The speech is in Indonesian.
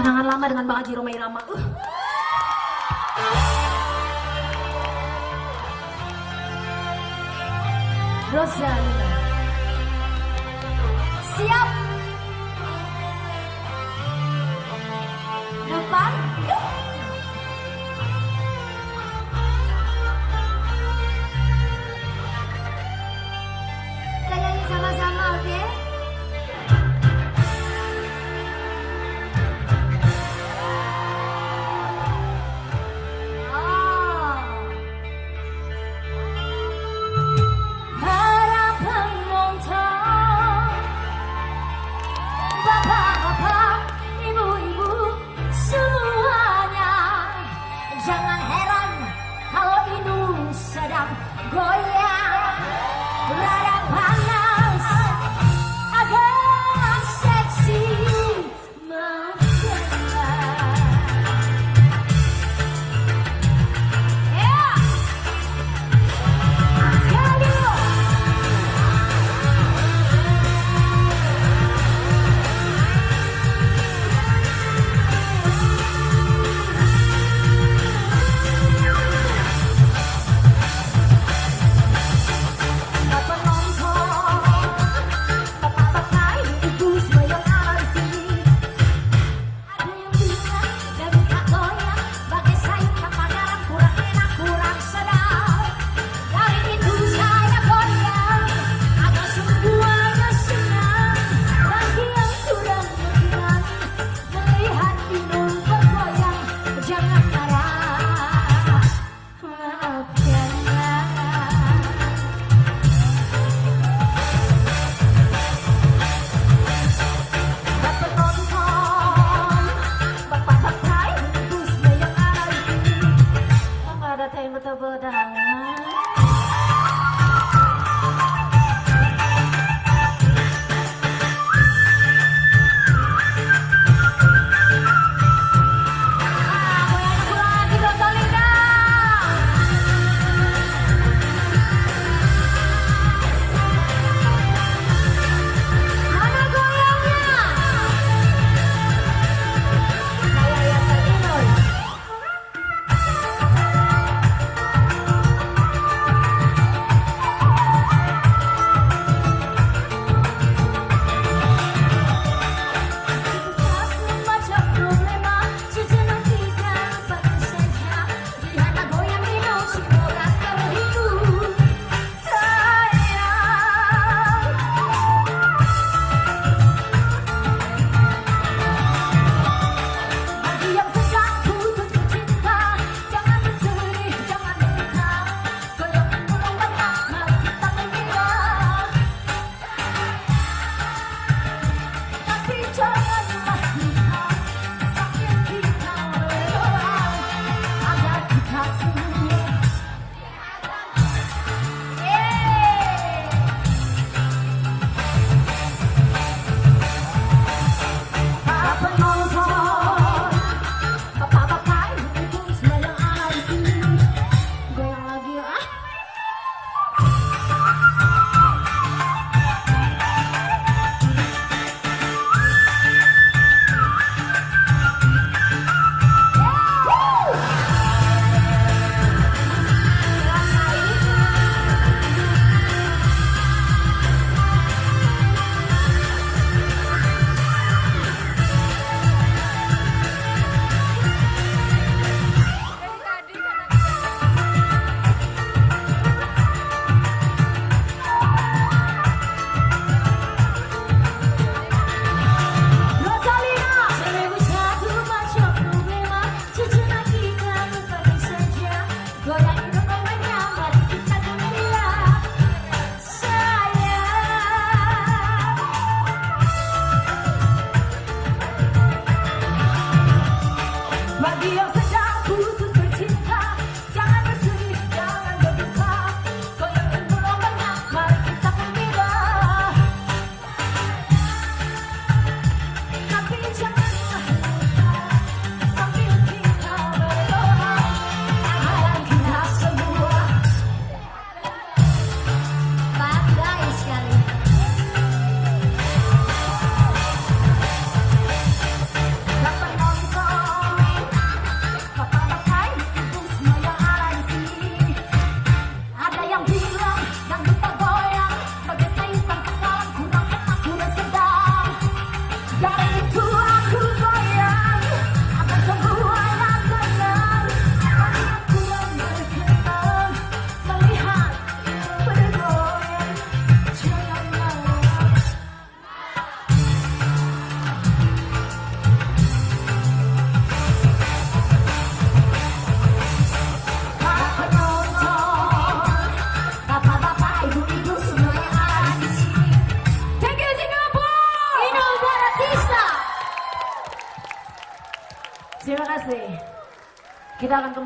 Kenangan lama dengan Bang Haji Romai Rama. Uh. Rosalina. Who's the ഇതാ കണ്ടു